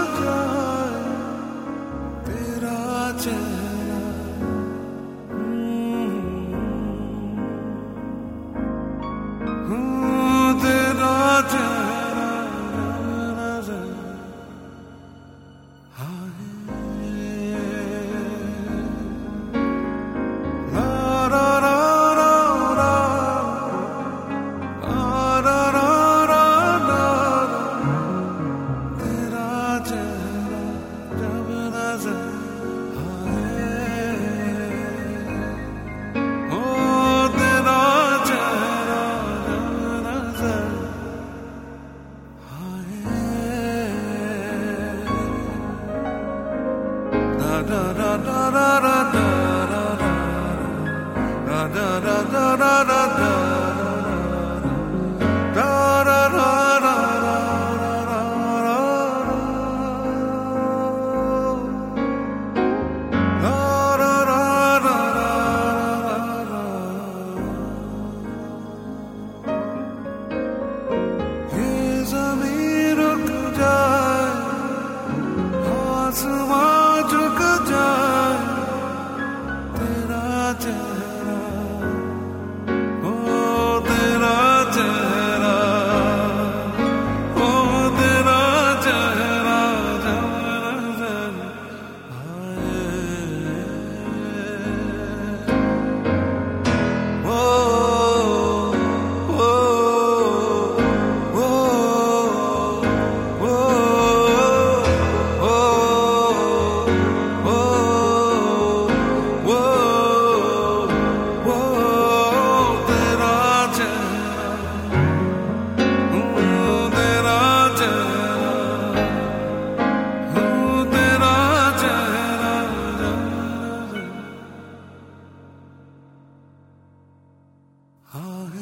love. da da da Ah.